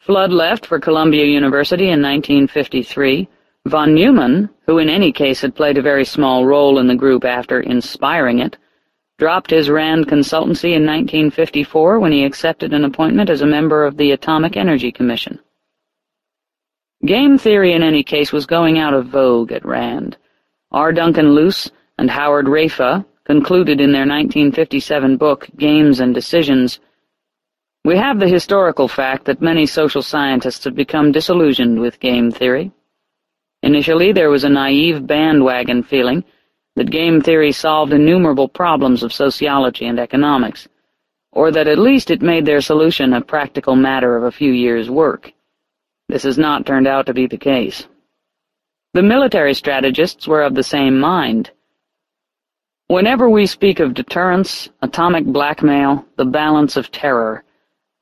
Flood left for Columbia University in 1953. Von Neumann, who in any case had played a very small role in the group after inspiring it, dropped his RAND consultancy in 1954 when he accepted an appointment as a member of the Atomic Energy Commission. Game theory in any case was going out of vogue at RAND. R. Duncan Luce and Howard Raiffa concluded in their 1957 book, Games and Decisions, We have the historical fact that many social scientists have become disillusioned with game theory. Initially, there was a naive bandwagon feeling that game theory solved innumerable problems of sociology and economics, or that at least it made their solution a practical matter of a few years' work. This has not turned out to be the case. The military strategists were of the same mind. Whenever we speak of deterrence, atomic blackmail, the balance of terror,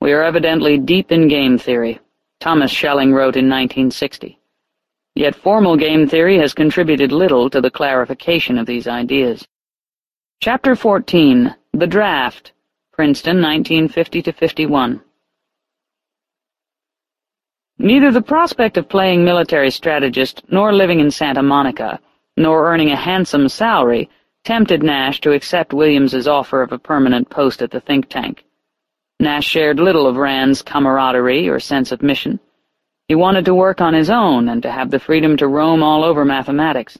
we are evidently deep in game theory, Thomas Schelling wrote in 1960. Yet formal game theory has contributed little to the clarification of these ideas. Chapter 14, The Draft, Princeton, 1950-51 Neither the prospect of playing military strategist nor living in Santa Monica, nor earning a handsome salary, tempted Nash to accept Williams's offer of a permanent post at the think tank. Nash shared little of Rand's camaraderie or sense of mission. He wanted to work on his own and to have the freedom to roam all over mathematics.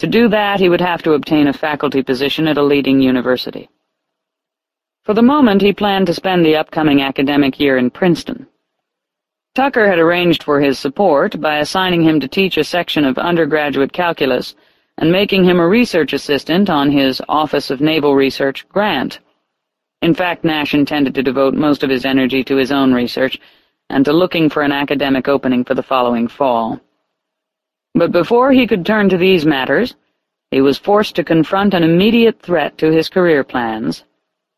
To do that, he would have to obtain a faculty position at a leading university. For the moment, he planned to spend the upcoming academic year in Princeton. Tucker had arranged for his support by assigning him to teach a section of undergraduate calculus and making him a research assistant on his Office of Naval Research grant. In fact, Nash intended to devote most of his energy to his own research and to looking for an academic opening for the following fall. But before he could turn to these matters, he was forced to confront an immediate threat to his career plans,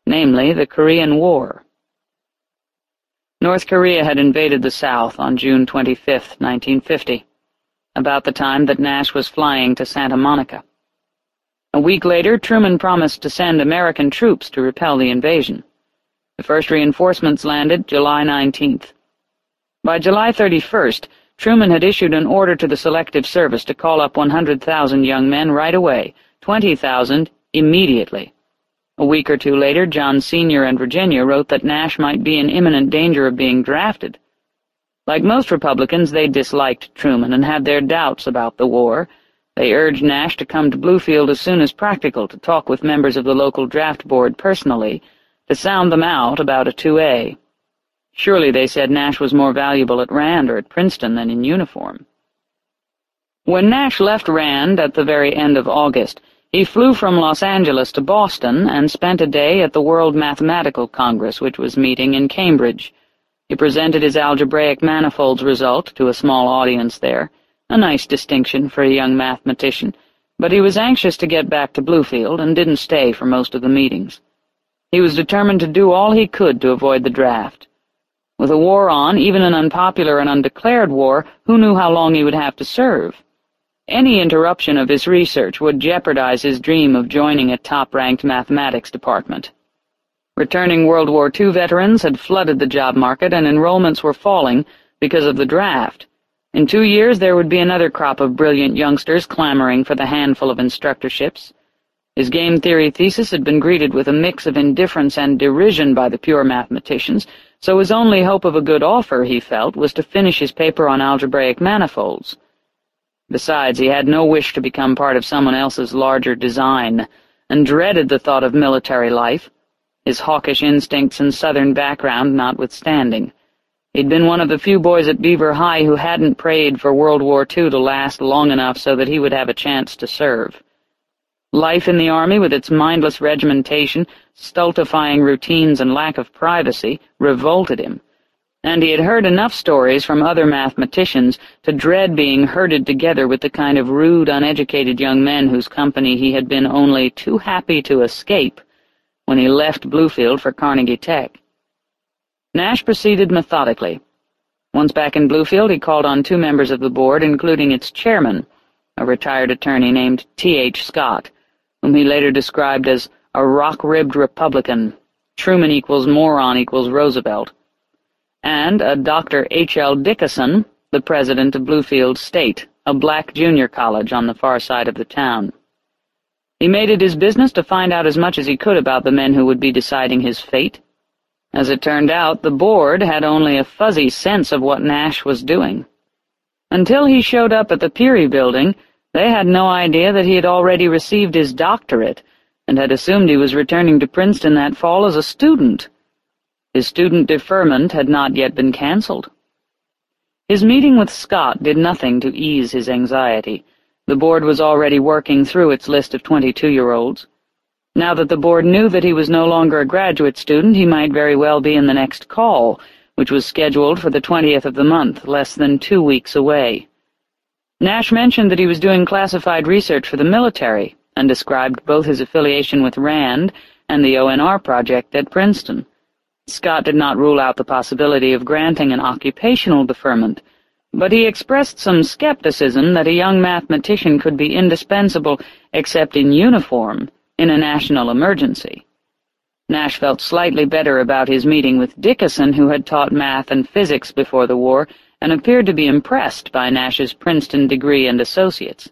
namely the Korean War. North Korea had invaded the South on June 25, 1950, about the time that Nash was flying to Santa Monica. A week later, Truman promised to send American troops to repel the invasion. The first reinforcements landed July 19th. By July 31st, Truman had issued an order to the Selective Service to call up 100,000 young men right away, 20,000 immediately. A week or two later, John Sr. and Virginia wrote that Nash might be in imminent danger of being drafted. Like most Republicans, they disliked Truman and had their doubts about the war. They urged Nash to come to Bluefield as soon as practical to talk with members of the local draft board personally, to sound them out about a 2A. Surely, they said, Nash was more valuable at Rand or at Princeton than in uniform. When Nash left Rand at the very end of August, he flew from Los Angeles to Boston and spent a day at the World Mathematical Congress, which was meeting in Cambridge. He presented his algebraic manifolds result to a small audience there, a nice distinction for a young mathematician, but he was anxious to get back to Bluefield and didn't stay for most of the meetings. He was determined to do all he could to avoid the draft. With a war on, even an unpopular and undeclared war, who knew how long he would have to serve? Any interruption of his research would jeopardize his dream of joining a top-ranked mathematics department. Returning World War II veterans had flooded the job market and enrollments were falling because of the draft. In two years there would be another crop of brilliant youngsters clamoring for the handful of instructorships. His game theory thesis had been greeted with a mix of indifference and derision by the pure mathematicians, so his only hope of a good offer, he felt, was to finish his paper on algebraic manifolds. Besides, he had no wish to become part of someone else's larger design, and dreaded the thought of military life, his hawkish instincts and southern background notwithstanding. He'd been one of the few boys at Beaver High who hadn't prayed for World War II to last long enough so that he would have a chance to serve. Life in the Army, with its mindless regimentation, stultifying routines, and lack of privacy, revolted him and he had heard enough stories from other mathematicians to dread being herded together with the kind of rude, uneducated young men whose company he had been only too happy to escape when he left Bluefield for Carnegie Tech. Nash proceeded methodically. Once back in Bluefield, he called on two members of the board, including its chairman, a retired attorney named T.H. Scott, whom he later described as a rock-ribbed Republican, Truman equals moron equals Roosevelt and a Dr. H. L. Dickason, the president of Bluefield State, a black junior college on the far side of the town. He made it his business to find out as much as he could about the men who would be deciding his fate. As it turned out, the board had only a fuzzy sense of what Nash was doing. Until he showed up at the Peary building, they had no idea that he had already received his doctorate and had assumed he was returning to Princeton that fall as a student. His student deferment had not yet been cancelled. His meeting with Scott did nothing to ease his anxiety. The board was already working through its list of twenty-two-year-olds. Now that the board knew that he was no longer a graduate student, he might very well be in the next call, which was scheduled for the twentieth of the month, less than two weeks away. Nash mentioned that he was doing classified research for the military, and described both his affiliation with RAND and the ONR project at Princeton. Scott did not rule out the possibility of granting an occupational deferment, but he expressed some skepticism that a young mathematician could be indispensable, except in uniform, in a national emergency. Nash felt slightly better about his meeting with Dickason, who had taught math and physics before the war, and appeared to be impressed by Nash's Princeton degree and associates.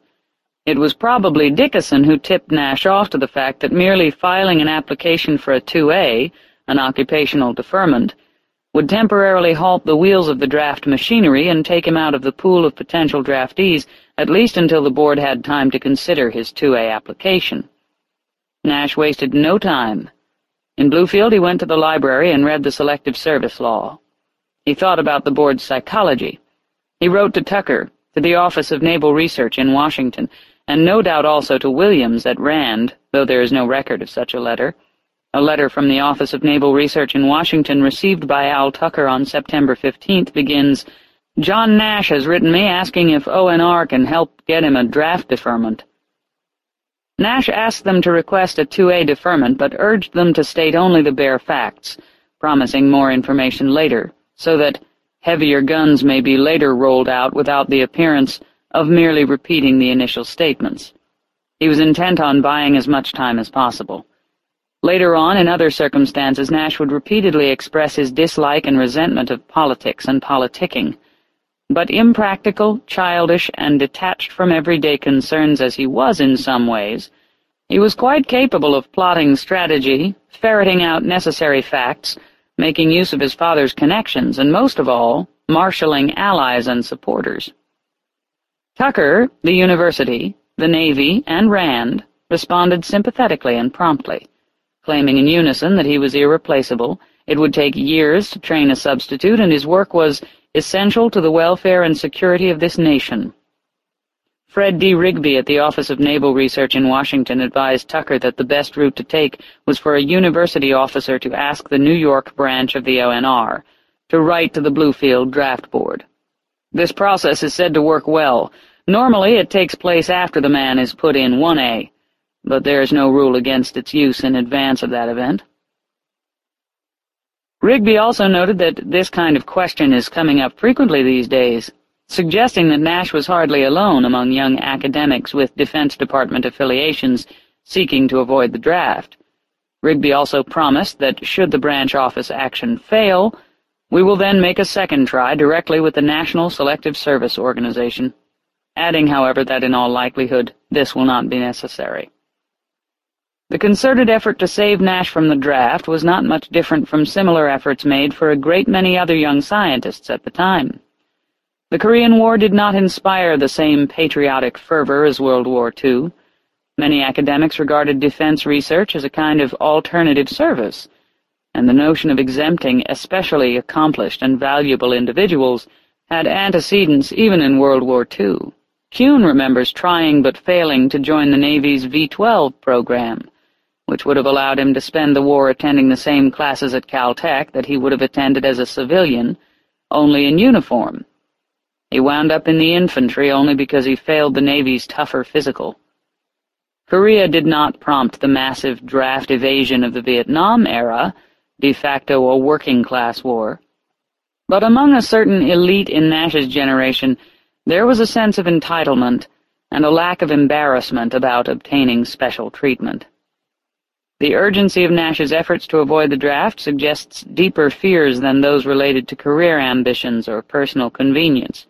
It was probably Dickason who tipped Nash off to the fact that merely filing an application for a 2A an occupational deferment, would temporarily halt the wheels of the draft machinery and take him out of the pool of potential draftees, at least until the board had time to consider his 2A application. Nash wasted no time. In Bluefield he went to the library and read the Selective Service Law. He thought about the board's psychology. He wrote to Tucker, to the Office of Naval Research in Washington, and no doubt also to Williams at Rand, though there is no record of such a letter. A letter from the Office of Naval Research in Washington received by Al Tucker on September 15th begins, John Nash has written me asking if ONR can help get him a draft deferment. Nash asked them to request a 2A deferment, but urged them to state only the bare facts, promising more information later, so that heavier guns may be later rolled out without the appearance of merely repeating the initial statements. He was intent on buying as much time as possible. Later on, in other circumstances, Nash would repeatedly express his dislike and resentment of politics and politicking. But impractical, childish, and detached from everyday concerns as he was in some ways, he was quite capable of plotting strategy, ferreting out necessary facts, making use of his father's connections, and most of all, marshalling allies and supporters. Tucker, the university, the Navy, and Rand responded sympathetically and promptly claiming in unison that he was irreplaceable, it would take years to train a substitute, and his work was essential to the welfare and security of this nation. Fred D. Rigby at the Office of Naval Research in Washington advised Tucker that the best route to take was for a university officer to ask the New York branch of the ONR to write to the Bluefield Draft Board. This process is said to work well. Normally it takes place after the man is put in 1A, but there is no rule against its use in advance of that event. Rigby also noted that this kind of question is coming up frequently these days, suggesting that Nash was hardly alone among young academics with Defense Department affiliations seeking to avoid the draft. Rigby also promised that should the branch office action fail, we will then make a second try directly with the National Selective Service Organization, adding, however, that in all likelihood this will not be necessary. The concerted effort to save Nash from the draft was not much different from similar efforts made for a great many other young scientists at the time. The Korean War did not inspire the same patriotic fervor as World War II. Many academics regarded defense research as a kind of alternative service, and the notion of exempting especially accomplished and valuable individuals had antecedents even in World War II. Kuhn remembers trying but failing to join the Navy's V-12 program, which would have allowed him to spend the war attending the same classes at Caltech that he would have attended as a civilian, only in uniform. He wound up in the infantry only because he failed the Navy's tougher physical. Korea did not prompt the massive draft evasion of the Vietnam era, de facto a working-class war. But among a certain elite in Nash's generation, there was a sense of entitlement and a lack of embarrassment about obtaining special treatment. The urgency of Nash's efforts to avoid the draft suggests deeper fears than those related to career ambitions or personal convenience.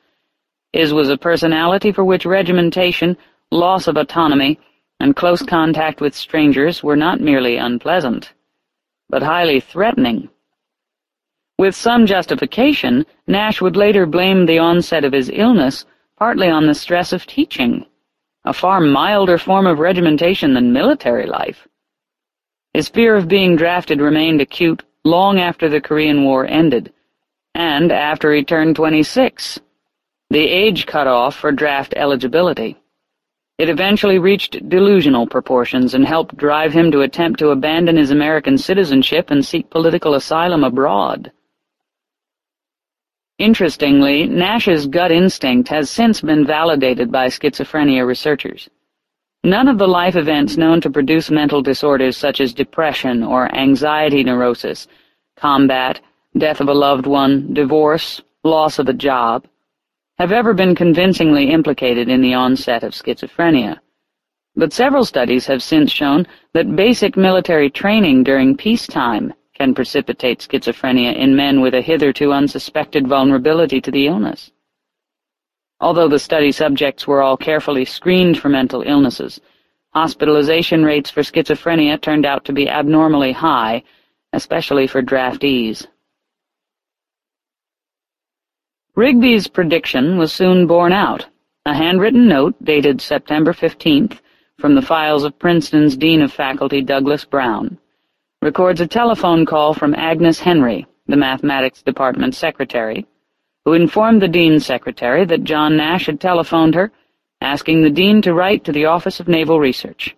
His was a personality for which regimentation, loss of autonomy, and close contact with strangers were not merely unpleasant, but highly threatening. With some justification, Nash would later blame the onset of his illness partly on the stress of teaching, a far milder form of regimentation than military life. His fear of being drafted remained acute long after the Korean War ended, and after he turned 26, the age cutoff for draft eligibility. It eventually reached delusional proportions and helped drive him to attempt to abandon his American citizenship and seek political asylum abroad. Interestingly, Nash's gut instinct has since been validated by schizophrenia researchers. None of the life events known to produce mental disorders such as depression or anxiety neurosis, combat, death of a loved one, divorce, loss of a job, have ever been convincingly implicated in the onset of schizophrenia. But several studies have since shown that basic military training during peacetime can precipitate schizophrenia in men with a hitherto unsuspected vulnerability to the illness. Although the study subjects were all carefully screened for mental illnesses, hospitalization rates for schizophrenia turned out to be abnormally high, especially for draftees. Rigby's prediction was soon borne out. A handwritten note, dated September 15th, from the files of Princeton's Dean of Faculty Douglas Brown, records a telephone call from Agnes Henry, the Mathematics Department secretary, who informed the Dean's secretary that John Nash had telephoned her, asking the Dean to write to the Office of Naval Research.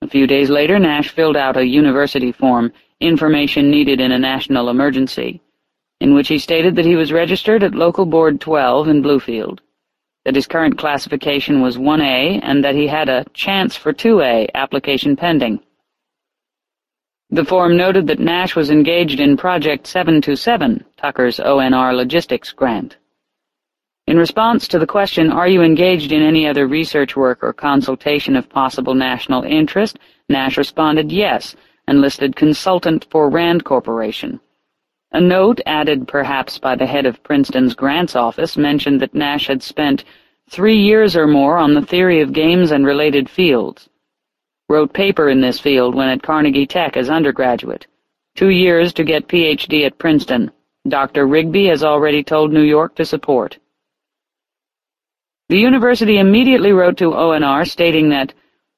A few days later, Nash filled out a university form, Information Needed in a National Emergency, in which he stated that he was registered at Local Board 12 in Bluefield, that his current classification was 1A, and that he had a chance for 2A application pending. The form noted that Nash was engaged in Project 727, Tucker's ONR logistics grant. In response to the question, are you engaged in any other research work or consultation of possible national interest, Nash responded yes, and listed consultant for RAND Corporation. A note, added perhaps by the head of Princeton's grants office, mentioned that Nash had spent three years or more on the theory of games and related fields wrote paper in this field when at Carnegie Tech as undergraduate. Two years to get Ph.D. at Princeton. Dr. Rigby has already told New York to support. The university immediately wrote to ONR stating that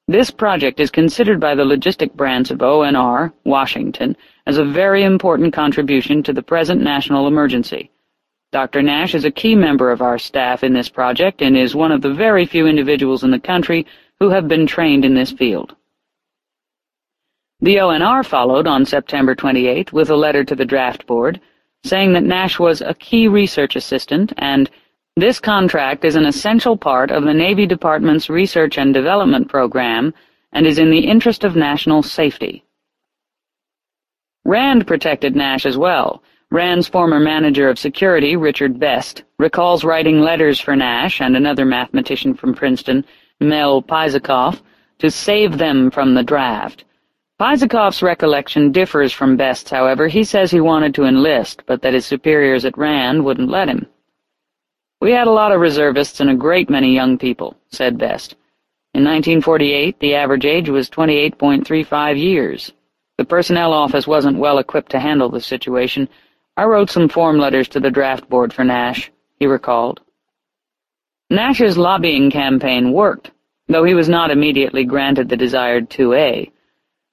this project is considered by the logistic branch of ONR, Washington, as a very important contribution to the present national emergency. Dr. Nash is a key member of our staff in this project and is one of the very few individuals in the country who have been trained in this field. The ONR followed on September 28 with a letter to the draft board, saying that Nash was a key research assistant and this contract is an essential part of the Navy Department's research and development program and is in the interest of national safety. Rand protected Nash as well, Rand's former manager of security, Richard Best, recalls writing letters for Nash and another mathematician from Princeton, Mel Peisakoff, to save them from the draft. Peisakoff's recollection differs from Best's, however. He says he wanted to enlist, but that his superiors at Rand wouldn't let him. We had a lot of reservists and a great many young people, said Best. In 1948, the average age was 28.35 years. The personnel office wasn't well equipped to handle the situation, I wrote some form letters to the draft board for Nash, he recalled. Nash's lobbying campaign worked, though he was not immediately granted the desired 2A.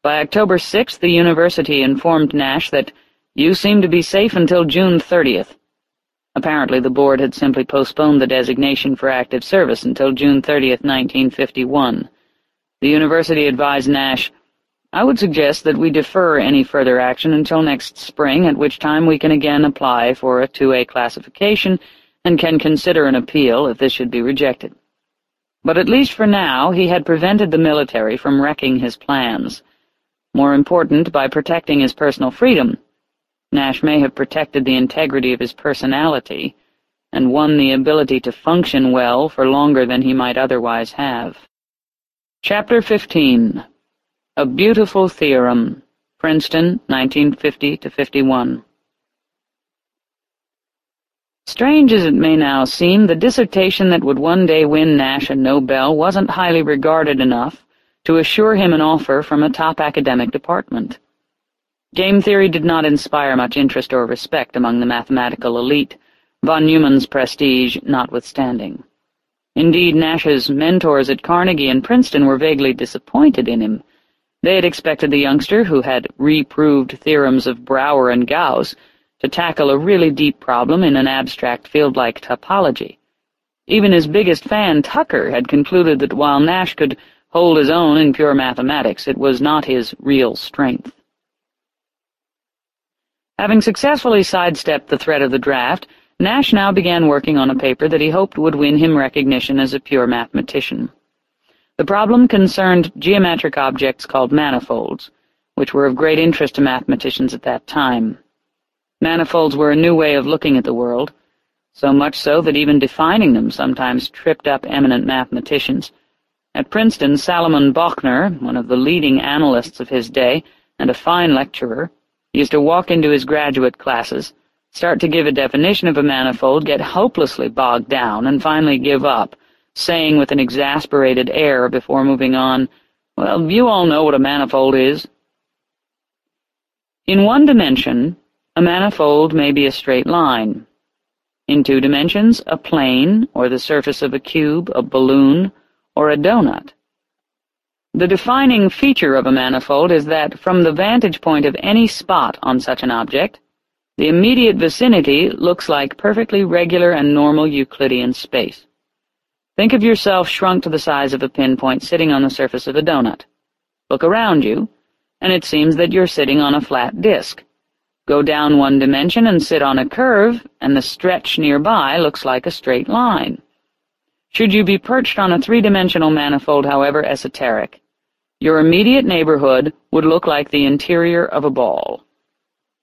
By October 6th, the university informed Nash that you seem to be safe until June 30th. Apparently the board had simply postponed the designation for active service until June 30th, 1951. The university advised Nash, I would suggest that we defer any further action until next spring, at which time we can again apply for a 2A classification and can consider an appeal if this should be rejected. But at least for now, he had prevented the military from wrecking his plans. More important, by protecting his personal freedom, Nash may have protected the integrity of his personality and won the ability to function well for longer than he might otherwise have. Chapter 15 a Beautiful Theorem, Princeton, 1950-51 Strange as it may now seem, the dissertation that would one day win Nash a Nobel wasn't highly regarded enough to assure him an offer from a top academic department. Game theory did not inspire much interest or respect among the mathematical elite, von Neumann's prestige notwithstanding. Indeed, Nash's mentors at Carnegie and Princeton were vaguely disappointed in him, they had expected the youngster, who had reproved theorems of Brouwer and Gauss, to tackle a really deep problem in an abstract field like topology. Even his biggest fan, Tucker, had concluded that while Nash could hold his own in pure mathematics, it was not his real strength. Having successfully sidestepped the threat of the draft, Nash now began working on a paper that he hoped would win him recognition as a pure mathematician. The problem concerned geometric objects called manifolds, which were of great interest to mathematicians at that time. Manifolds were a new way of looking at the world, so much so that even defining them sometimes tripped up eminent mathematicians. At Princeton, Salomon Bochner, one of the leading analysts of his day and a fine lecturer, used to walk into his graduate classes, start to give a definition of a manifold, get hopelessly bogged down, and finally give up, saying with an exasperated air before moving on, Well, you all know what a manifold is. In one dimension, a manifold may be a straight line. In two dimensions, a plane, or the surface of a cube, a balloon, or a donut. The defining feature of a manifold is that, from the vantage point of any spot on such an object, the immediate vicinity looks like perfectly regular and normal Euclidean space. Think of yourself shrunk to the size of a pinpoint sitting on the surface of a donut. Look around you, and it seems that you're sitting on a flat disk. Go down one dimension and sit on a curve, and the stretch nearby looks like a straight line. Should you be perched on a three-dimensional manifold, however esoteric, your immediate neighborhood would look like the interior of a ball.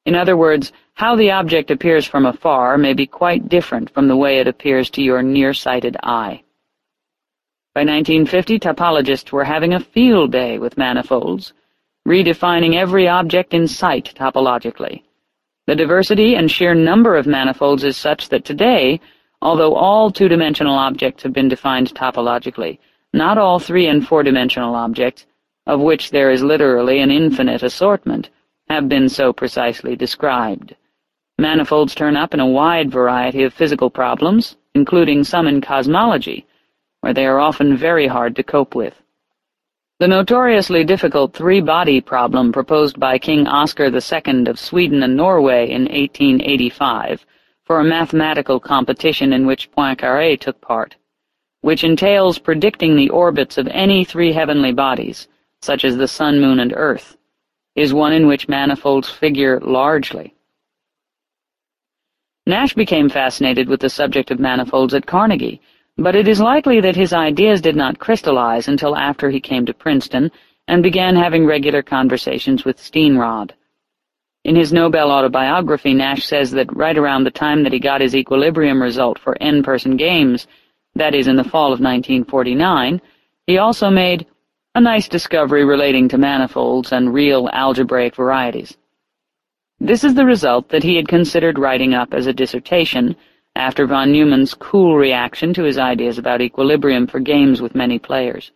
In other words, how the object appears from afar may be quite different from the way it appears to your nearsighted eye. By 1950, topologists were having a field day with manifolds, redefining every object in sight topologically. The diversity and sheer number of manifolds is such that today, although all two-dimensional objects have been defined topologically, not all three- and four-dimensional objects, of which there is literally an infinite assortment, have been so precisely described. Manifolds turn up in a wide variety of physical problems, including some in cosmology, where they are often very hard to cope with. The notoriously difficult three-body problem proposed by King Oscar II of Sweden and Norway in 1885 for a mathematical competition in which Poincaré took part, which entails predicting the orbits of any three heavenly bodies, such as the Sun, Moon, and Earth, is one in which manifolds figure largely. Nash became fascinated with the subject of manifolds at Carnegie, but it is likely that his ideas did not crystallize until after he came to Princeton and began having regular conversations with Steenrod. In his Nobel autobiography, Nash says that right around the time that he got his equilibrium result for n-person games, that is, in the fall of 1949, he also made a nice discovery relating to manifolds and real algebraic varieties. This is the result that he had considered writing up as a dissertation after von Neumann's cool reaction to his ideas about equilibrium for games with many players.